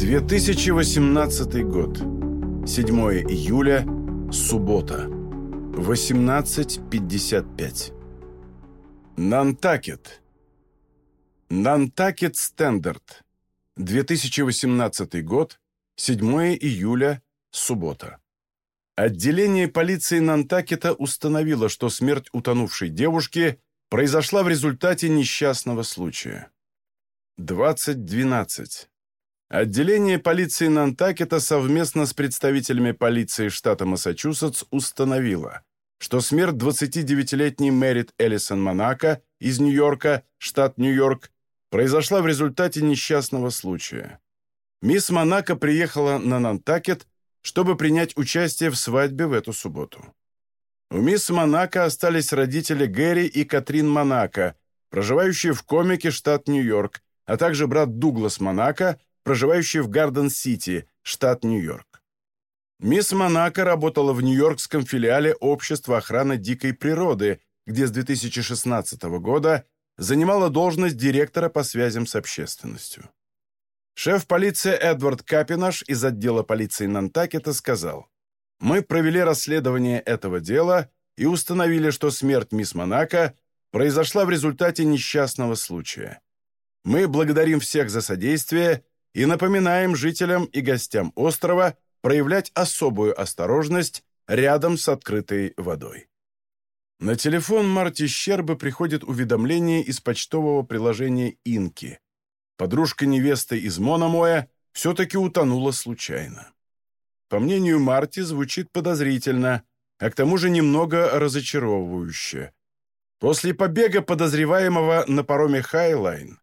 2018 год. 7 июля. Суббота. 18.55. Нантакет. Нантакет Стендарт. 2018 год. 7 июля. Суббота. Отделение полиции Нантакета установило, что смерть утонувшей девушки произошла в результате несчастного случая. 2012. Отделение полиции Нантакета совместно с представителями полиции штата Массачусетс установило, что смерть 29-летней Мэрит Эллисон Монако из Нью-Йорка, штат Нью-Йорк, произошла в результате несчастного случая. Мисс Монако приехала на Нантакет, чтобы принять участие в свадьбе в эту субботу. У мисс Монако остались родители Гэри и Катрин Монако, проживающие в комике штат Нью-Йорк, а также брат Дуглас Монако, проживающий в Гарден-Сити, штат Нью-Йорк. Мисс Монако работала в нью-йоркском филиале Общества охраны дикой природы, где с 2016 года занимала должность директора по связям с общественностью. Шеф полиции Эдвард Капинаш из отдела полиции Нантакета сказал, «Мы провели расследование этого дела и установили, что смерть мисс Монако произошла в результате несчастного случая. Мы благодарим всех за содействие и напоминаем жителям и гостям острова проявлять особую осторожность рядом с открытой водой. На телефон Марти Щербы приходит уведомление из почтового приложения «Инки». Подружка невесты из Мономоя все-таки утонула случайно. По мнению Марти, звучит подозрительно, а к тому же немного разочаровывающе. После побега подозреваемого на пароме «Хайлайн»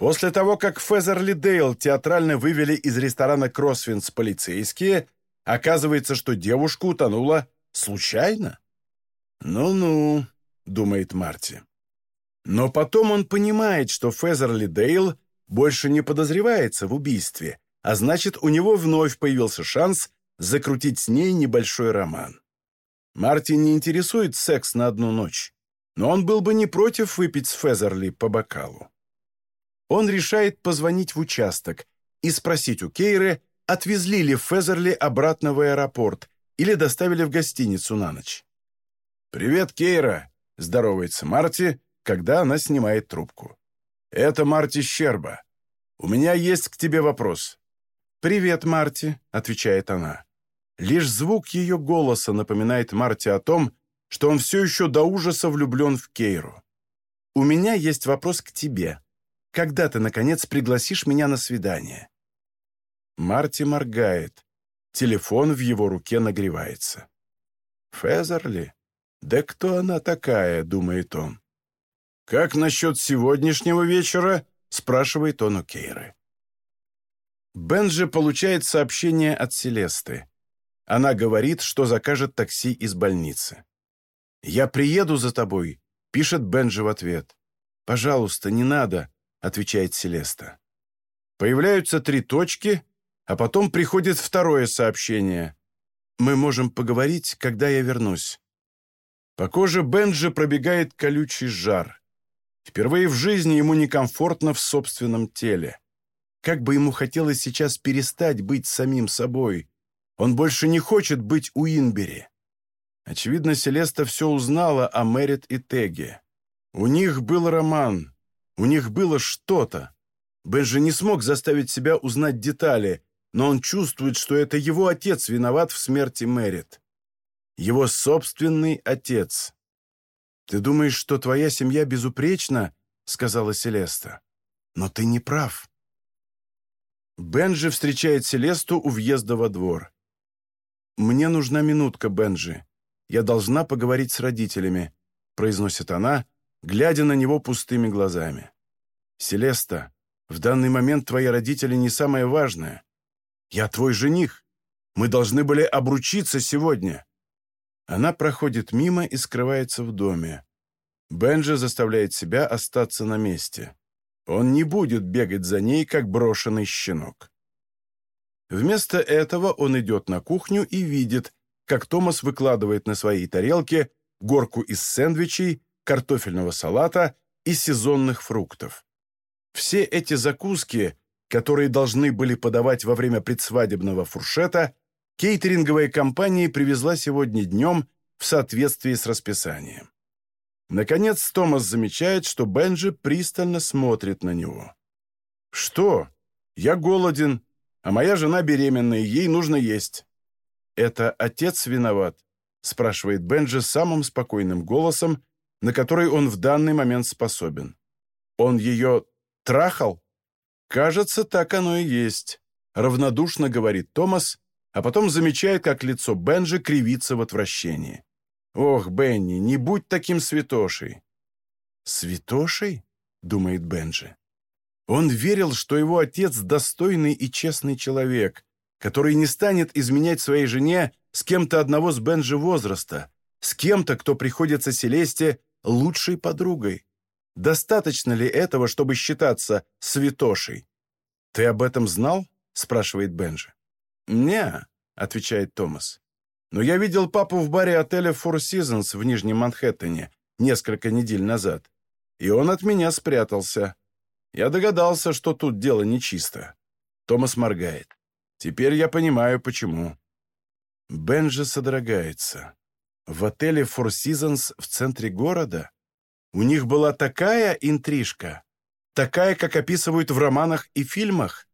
После того, как Фезерли Дейл театрально вывели из ресторана «Кроссвинс» полицейские, оказывается, что девушка утонула случайно? «Ну-ну», — думает Марти. Но потом он понимает, что Фезерли Дейл больше не подозревается в убийстве, а значит, у него вновь появился шанс закрутить с ней небольшой роман. Марти не интересует секс на одну ночь, но он был бы не против выпить с Фезерли по бокалу он решает позвонить в участок и спросить у Кейры, отвезли ли Фезерли обратно в аэропорт или доставили в гостиницу на ночь. «Привет, Кейра!» – здоровается Марти, когда она снимает трубку. «Это Марти Щерба. У меня есть к тебе вопрос». «Привет, Марти», – отвечает она. Лишь звук ее голоса напоминает Марти о том, что он все еще до ужаса влюблен в Кейру. «У меня есть вопрос к тебе», когда ты, наконец, пригласишь меня на свидание?» Марти моргает. Телефон в его руке нагревается. «Фезерли? Да кто она такая?» — думает он. «Как насчет сегодняшнего вечера?» — спрашивает он у Кейры. Бенджи получает сообщение от Селесты. Она говорит, что закажет такси из больницы. «Я приеду за тобой», — пишет Бенджи в ответ. «Пожалуйста, не надо. — отвечает Селеста. Появляются три точки, а потом приходит второе сообщение. «Мы можем поговорить, когда я вернусь». По коже Бенджи пробегает колючий жар. Впервые в жизни ему некомфортно в собственном теле. Как бы ему хотелось сейчас перестать быть самим собой. Он больше не хочет быть у Инбери. Очевидно, Селеста все узнала о Мэрит и Теге. У них был роман, у них было что-то. Бенджи не смог заставить себя узнать детали, но он чувствует, что это его отец виноват в смерти Мэрит. Его собственный отец. «Ты думаешь, что твоя семья безупречна?» — сказала Селеста. «Но ты не прав». Бенджи встречает Селесту у въезда во двор. «Мне нужна минутка, Бенджи. Я должна поговорить с родителями», — произносит она, глядя на него пустыми глазами. «Селеста, в данный момент твои родители не самое важное. Я твой жених. Мы должны были обручиться сегодня». Она проходит мимо и скрывается в доме. Бенджи заставляет себя остаться на месте. Он не будет бегать за ней, как брошенный щенок. Вместо этого он идет на кухню и видит, как Томас выкладывает на своей тарелке горку из сэндвичей, картофельного салата и сезонных фруктов. Все эти закуски которые должны были подавать во время предсвадебного фуршета, кейтеринговая компания привезла сегодня днем в соответствии с расписанием. Наконец Томас замечает, что Бенджи пристально смотрит на него. «Что? Я голоден, а моя жена беременная, ей нужно есть». «Это отец виноват?» — спрашивает Бенджи самым спокойным голосом, на который он в данный момент способен. «Он ее трахал?» «Кажется, так оно и есть», — равнодушно говорит Томас, а потом замечает, как лицо Бенджи кривится в отвращении. «Ох, Бенни, не будь таким святошей!» «Святошей?» — думает Бенджи. Он верил, что его отец достойный и честный человек, который не станет изменять своей жене с кем-то одного с Бенджи возраста, с кем-то, кто приходится Селесте лучшей подругой. Достаточно ли этого, чтобы считаться святошей? «Ты об этом знал?» — спрашивает Бенджи. «Не», — отвечает Томас. «Но я видел папу в баре отеля Four Seasons в Нижнем Манхэттене несколько недель назад, и он от меня спрятался. Я догадался, что тут дело нечисто». Томас моргает. «Теперь я понимаю, почему». Бенджи содрогается. В отеле Four Seasons в центре города? У них была такая интрижка, такая, как описывают в романах и фильмах.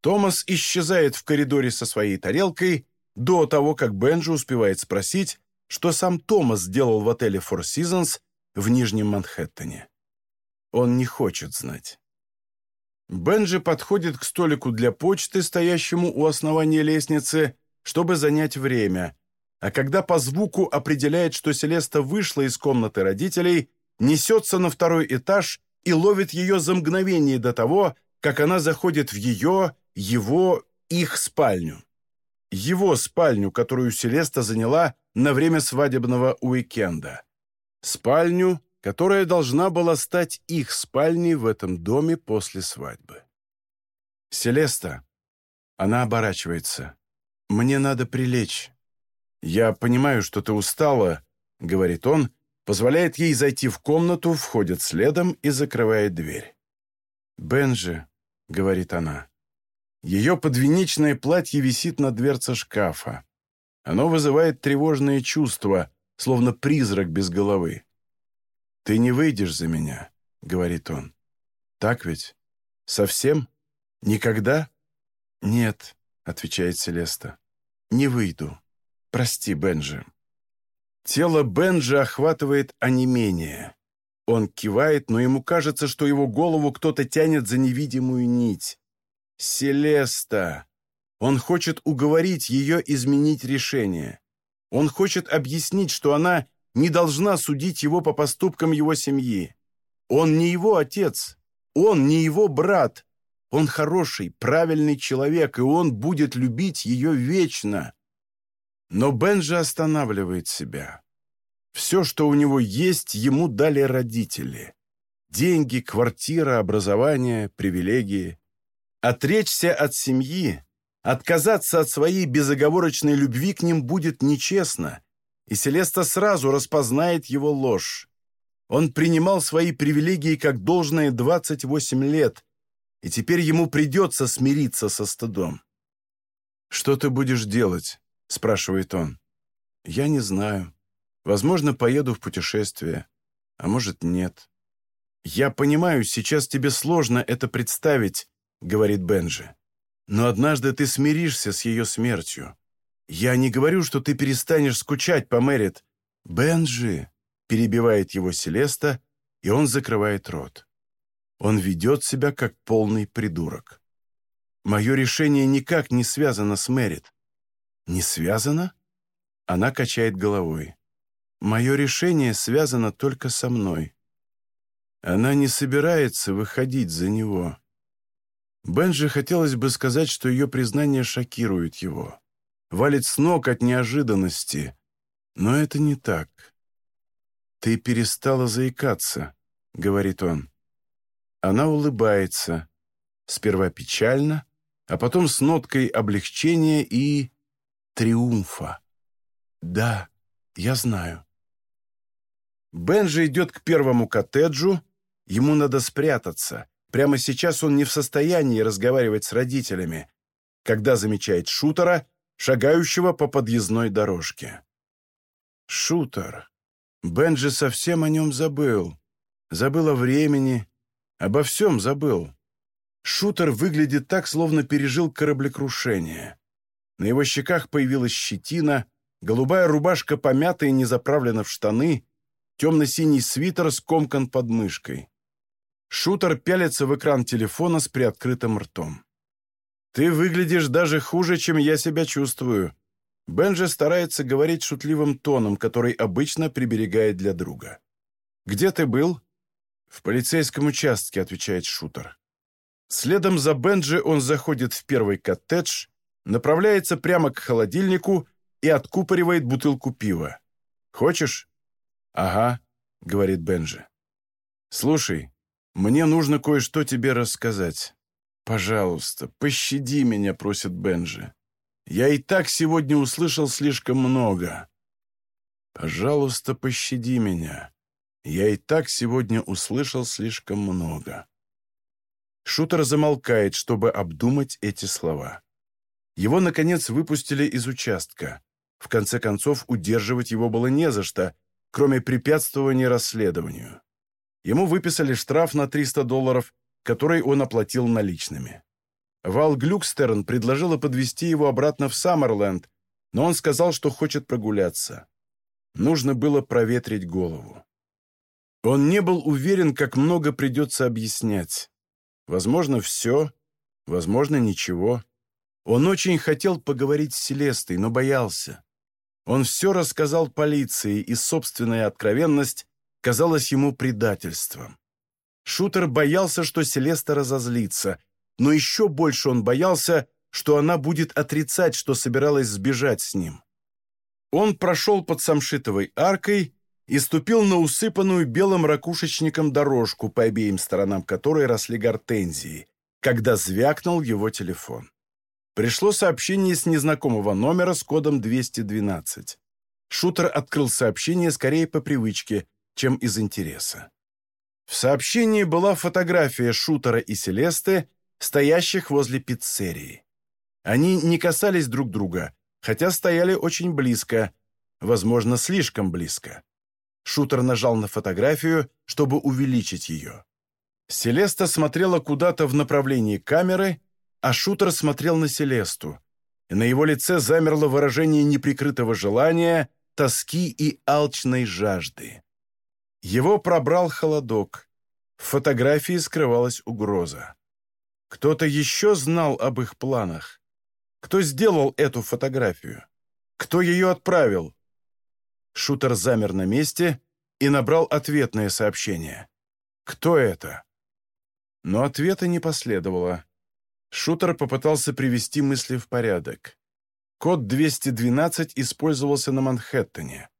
Томас исчезает в коридоре со своей тарелкой до того, как Бенджи успевает спросить, что сам Томас сделал в отеле Four Seasons в Нижнем Манхэттене. Он не хочет знать. Бенджи подходит к столику для почты, стоящему у основания лестницы, чтобы занять время, а когда по звуку определяет, что Селеста вышла из комнаты родителей, несется на второй этаж и ловит ее за мгновение до того, как она заходит в ее, его, их спальню. Его спальню, которую Селеста заняла на время свадебного уикенда. Спальню, которая должна была стать их спальней в этом доме после свадьбы. «Селеста!» Она оборачивается. «Мне надо прилечь». «Я понимаю, что ты устала», — говорит он, позволяет ей зайти в комнату, входит следом и закрывает дверь. «Бенджи», — говорит она. Ее подвенечное платье висит на дверце шкафа. Оно вызывает тревожные чувства, словно призрак без головы. «Ты не выйдешь за меня», — говорит он. «Так ведь? Совсем? Никогда?» «Нет», — отвечает Селеста. «Не выйду. Прости, Бенджи». Тело Бенджи охватывает онемение. Он кивает, но ему кажется, что его голову кто-то тянет за невидимую нить. Селеста! Он хочет уговорить ее изменить решение. Он хочет объяснить, что она не должна судить его по поступкам его семьи. Он не его отец. Он не его брат. Он хороший, правильный человек, и он будет любить ее вечно. Но Бенджи останавливает себя. Все, что у него есть, ему дали родители. Деньги, квартира, образование, привилегии. Отречься от семьи, отказаться от своей безоговорочной любви к ним будет нечестно, и Селеста сразу распознает его ложь. Он принимал свои привилегии как должное 28 лет, и теперь ему придется смириться со стыдом. «Что ты будешь делать?» — спрашивает он. «Я не знаю. Возможно, поеду в путешествие, а может, нет». «Я понимаю, сейчас тебе сложно это представить», — говорит Бенджи. «Но однажды ты смиришься с ее смертью. Я не говорю, что ты перестанешь скучать по Мэрит. Бенджи!» — перебивает его Селеста, и он закрывает рот. Он ведет себя как полный придурок. Мое решение никак не связано с Мэрит. «Не связано?» Она качает головой. «Мое решение связано только со мной. Она не собирается выходить за него». Бенджи хотелось бы сказать, что ее признание шокирует его. Валит с ног от неожиданности. Но это не так. «Ты перестала заикаться», — говорит он. Она улыбается. Сперва печально, а потом с ноткой облегчения и триумфа. «Да, я знаю». Бенджи идет к первому коттеджу, ему надо спрятаться, прямо сейчас он не в состоянии разговаривать с родителями, когда замечает шутера, шагающего по подъездной дорожке. Шутер. Бенджи совсем о нем забыл. Забыл о времени, обо всем забыл. Шутер выглядит так, словно пережил кораблекрушение. На его щеках появилась щетина, голубая рубашка помята и не заправлена в штаны, темно-синий свитер скомкан под мышкой. Шутер пялится в экран телефона с приоткрытым ртом. «Ты выглядишь даже хуже, чем я себя чувствую». Бенджи старается говорить шутливым тоном, который обычно приберегает для друга. «Где ты был?» «В полицейском участке», — отвечает Шутер. Следом за Бенджи он заходит в первый коттедж, направляется прямо к холодильнику и откупоривает бутылку пива. «Хочешь?» «Ага», — говорит Бенджи. «Слушай, мне нужно кое-что тебе рассказать. Пожалуйста, пощади меня», — просит Бенджи. «Я и так сегодня услышал слишком много». «Пожалуйста, пощади меня. Я и так сегодня услышал слишком много». Шутер замолкает, чтобы обдумать эти слова. Его, наконец, выпустили из участка. В конце концов, удерживать его было не за что, кроме препятствования расследованию. Ему выписали штраф на 300 долларов, который он оплатил наличными. Вал Глюкстерн предложила подвести его обратно в Саммерленд, но он сказал, что хочет прогуляться. Нужно было проветрить голову. Он не был уверен, как много придется объяснять. Возможно, все, возможно, ничего. Он очень хотел поговорить с Селестой, но боялся. Он все рассказал полиции, и собственная откровенность казалась ему предательством. Шутер боялся, что Селеста разозлится, но еще больше он боялся, что она будет отрицать, что собиралась сбежать с ним. Он прошел под самшитовой аркой и ступил на усыпанную белым ракушечником дорожку, по обеим сторонам которой росли гортензии, когда звякнул его телефон. Пришло сообщение с незнакомого номера с кодом 212. Шутер открыл сообщение скорее по привычке, чем из интереса. В сообщении была фотография Шутера и Селесты, стоящих возле пиццерии. Они не касались друг друга, хотя стояли очень близко, возможно, слишком близко. Шутер нажал на фотографию, чтобы увеличить ее. Селеста смотрела куда-то в направлении камеры, а Шутер смотрел на Селесту, и на его лице замерло выражение неприкрытого желания, тоски и алчной жажды. Его пробрал холодок. В фотографии скрывалась угроза. Кто-то еще знал об их планах. Кто сделал эту фотографию? Кто ее отправил? Шутер замер на месте и набрал ответное сообщение. «Кто это?» Но ответа не последовало. Шутер попытался привести мысли в порядок. Код 212 использовался на Манхэттене.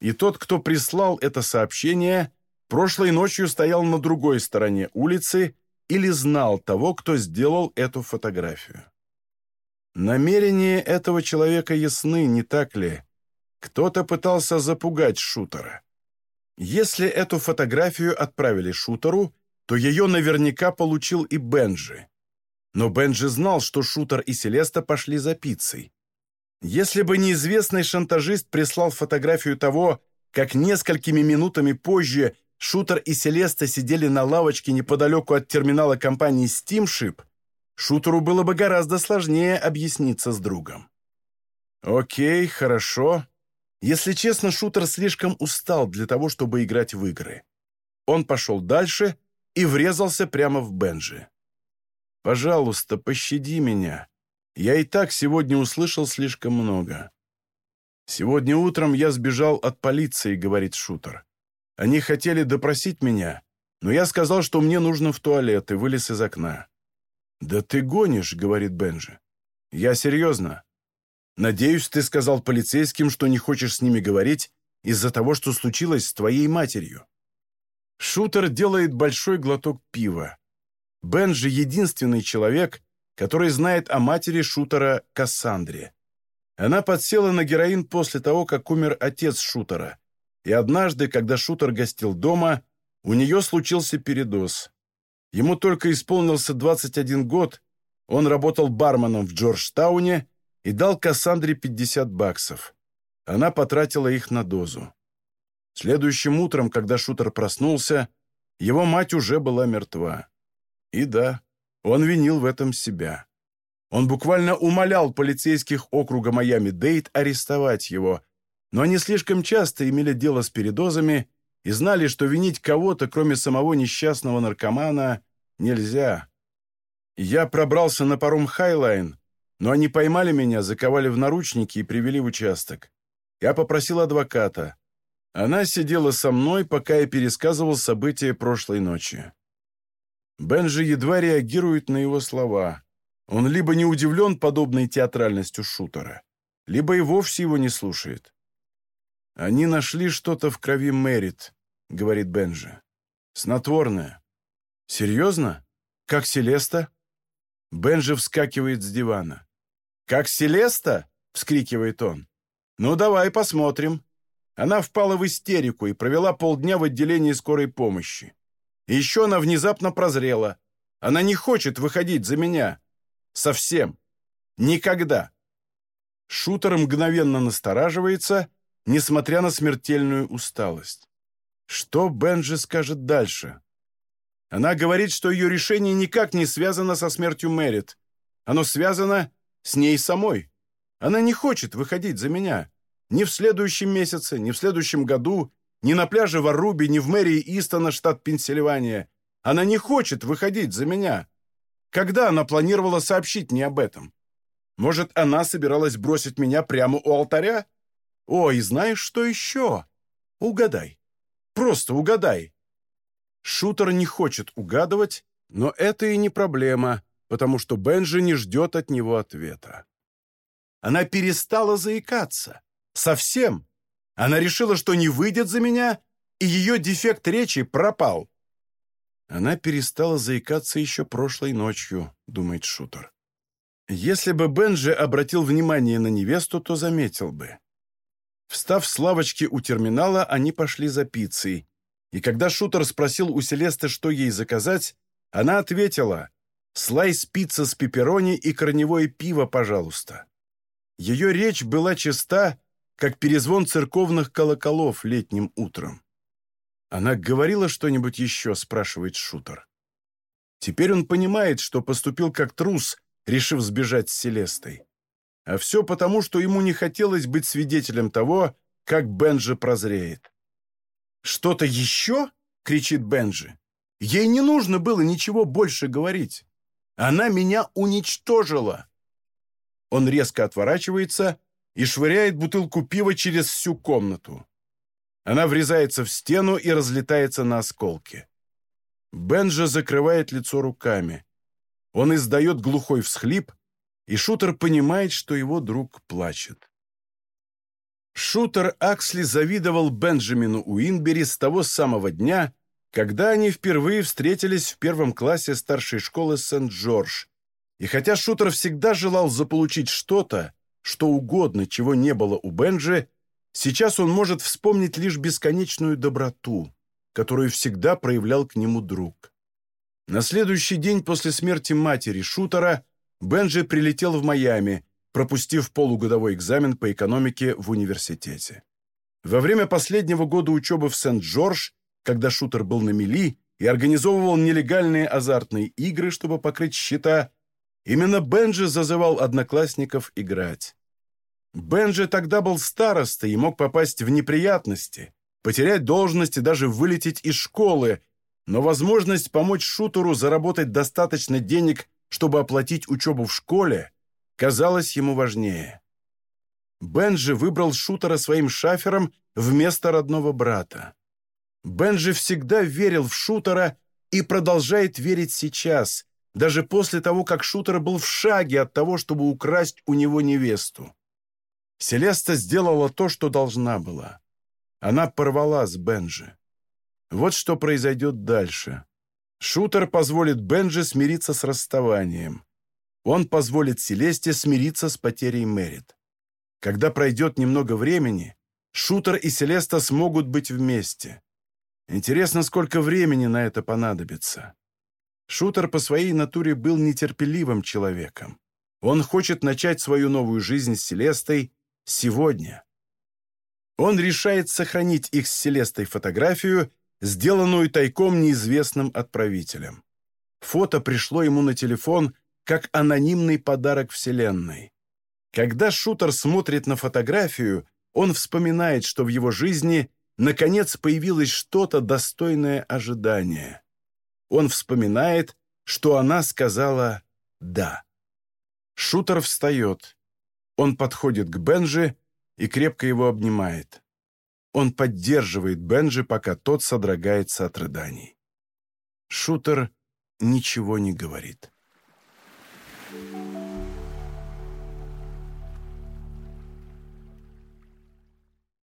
И тот, кто прислал это сообщение, прошлой ночью стоял на другой стороне улицы или знал того, кто сделал эту фотографию. Намерения этого человека ясны, не так ли? Кто-то пытался запугать шутера. Если эту фотографию отправили шутеру, то ее наверняка получил и Бенджи. Но Бенджи знал, что Шутер и Селеста пошли за пиццей. Если бы неизвестный шантажист прислал фотографию того, как несколькими минутами позже Шутер и Селеста сидели на лавочке неподалеку от терминала компании Steamship, Шутеру было бы гораздо сложнее объясниться с другом. Окей, хорошо. Если честно, Шутер слишком устал для того, чтобы играть в игры. Он пошел дальше и врезался прямо в Бенджи. Пожалуйста, пощади меня. Я и так сегодня услышал слишком много. Сегодня утром я сбежал от полиции, говорит шутер. Они хотели допросить меня, но я сказал, что мне нужно в туалет, и вылез из окна. «Да ты гонишь», — говорит Бенджи. «Я серьезно. Надеюсь, ты сказал полицейским, что не хочешь с ними говорить из-за того, что случилось с твоей матерью». Шутер делает большой глоток пива. Бенджи — единственный человек, который знает о матери шутера Кассандре. Она подсела на героин после того, как умер отец шутера. И однажды, когда шутер гостил дома, у нее случился передоз. Ему только исполнился 21 год, он работал барменом в Джорджтауне и дал Кассандре 50 баксов. Она потратила их на дозу. Следующим утром, когда шутер проснулся, его мать уже была мертва. И да, он винил в этом себя. Он буквально умолял полицейских округа Майами-Дейт арестовать его, но они слишком часто имели дело с передозами и знали, что винить кого-то, кроме самого несчастного наркомана, нельзя. Я пробрался на паром «Хайлайн», но они поймали меня, заковали в наручники и привели в участок. Я попросил адвоката. Она сидела со мной, пока я пересказывал события прошлой ночи. Бенджи едва реагирует на его слова. Он либо не удивлен подобной театральностью шутера, либо и вовсе его не слушает. «Они нашли что-то в крови Мэрит», — говорит Бенджи. «Снотворное». «Серьезно? Как Селеста?» Бенджи вскакивает с дивана. «Как Селеста?» — вскрикивает он. «Ну, давай посмотрим». Она впала в истерику и провела полдня в отделении скорой помощи. Еще она внезапно прозрела. Она не хочет выходить за меня. Совсем. Никогда. Шутер мгновенно настораживается — несмотря на смертельную усталость. Что Бенджи скажет дальше? Она говорит, что ее решение никак не связано со смертью Мэрит. Оно связано с ней самой. Она не хочет выходить за меня. Ни в следующем месяце, ни в следующем году, ни на пляже в Арубе, ни в мэрии Истона, штат Пенсильвания. Она не хочет выходить за меня. Когда она планировала сообщить мне об этом? Может, она собиралась бросить меня прямо у алтаря? Ой, знаешь, что еще? Угадай. Просто угадай. Шутер не хочет угадывать, но это и не проблема, потому что Бенджи не ждет от него ответа. Она перестала заикаться. Совсем. Она решила, что не выйдет за меня, и ее дефект речи пропал. Она перестала заикаться еще прошлой ночью, думает Шутер. Если бы Бенджи обратил внимание на невесту, то заметил бы. Встав с лавочки у терминала, они пошли за пиццей. И когда шутер спросил у Селесты, что ей заказать, она ответила «Слайс пицца с пепперони и корневое пиво, пожалуйста». Ее речь была чиста, как перезвон церковных колоколов летним утром. «Она говорила что-нибудь еще?» – спрашивает шутер. Теперь он понимает, что поступил как трус, решив сбежать с Селестой. А все потому, что ему не хотелось быть свидетелем того, как Бенджи прозреет. «Что-то еще?» — кричит Бенджи. «Ей не нужно было ничего больше говорить. Она меня уничтожила!» Он резко отворачивается и швыряет бутылку пива через всю комнату. Она врезается в стену и разлетается на осколки. Бенджи закрывает лицо руками. Он издает глухой всхлип, и Шутер понимает, что его друг плачет. Шутер Аксли завидовал Бенджамину Уинбери с того самого дня, когда они впервые встретились в первом классе старшей школы Сент-Джордж. И хотя Шутер всегда желал заполучить что-то, что угодно, чего не было у Бенджи, сейчас он может вспомнить лишь бесконечную доброту, которую всегда проявлял к нему друг. На следующий день после смерти матери Шутера Бенджи прилетел в Майами, пропустив полугодовой экзамен по экономике в университете. Во время последнего года учебы в Сент-Джордж, когда шутер был на мели и организовывал нелегальные азартные игры, чтобы покрыть счета, именно Бенджи зазывал одноклассников играть. Бенджи тогда был старостой и мог попасть в неприятности, потерять должность и даже вылететь из школы, но возможность помочь шутеру заработать достаточно денег чтобы оплатить учебу в школе, казалось ему важнее. Бенджи выбрал шутера своим шафером вместо родного брата. Бенджи всегда верил в шутера и продолжает верить сейчас, даже после того, как шутер был в шаге от того, чтобы украсть у него невесту. Селеста сделала то, что должна была. Она порвала с Бенджи. Вот что произойдет дальше. Шутер позволит Бенджи смириться с расставанием. Он позволит Селесте смириться с потерей Мэрит. Когда пройдет немного времени, Шутер и Селеста смогут быть вместе. Интересно, сколько времени на это понадобится. Шутер по своей натуре был нетерпеливым человеком. Он хочет начать свою новую жизнь с Селестой сегодня. Он решает сохранить их с Селестой фотографию, сделанную тайком неизвестным отправителем. Фото пришло ему на телефон как анонимный подарок Вселенной. Когда шутер смотрит на фотографию, он вспоминает, что в его жизни наконец появилось что-то достойное ожидания. Он вспоминает, что она сказала «да». Шутер встает. Он подходит к Бенжи и крепко его обнимает. Он поддерживает Бенжи, пока тот содрогается от рыданий. Шутер ничего не говорит.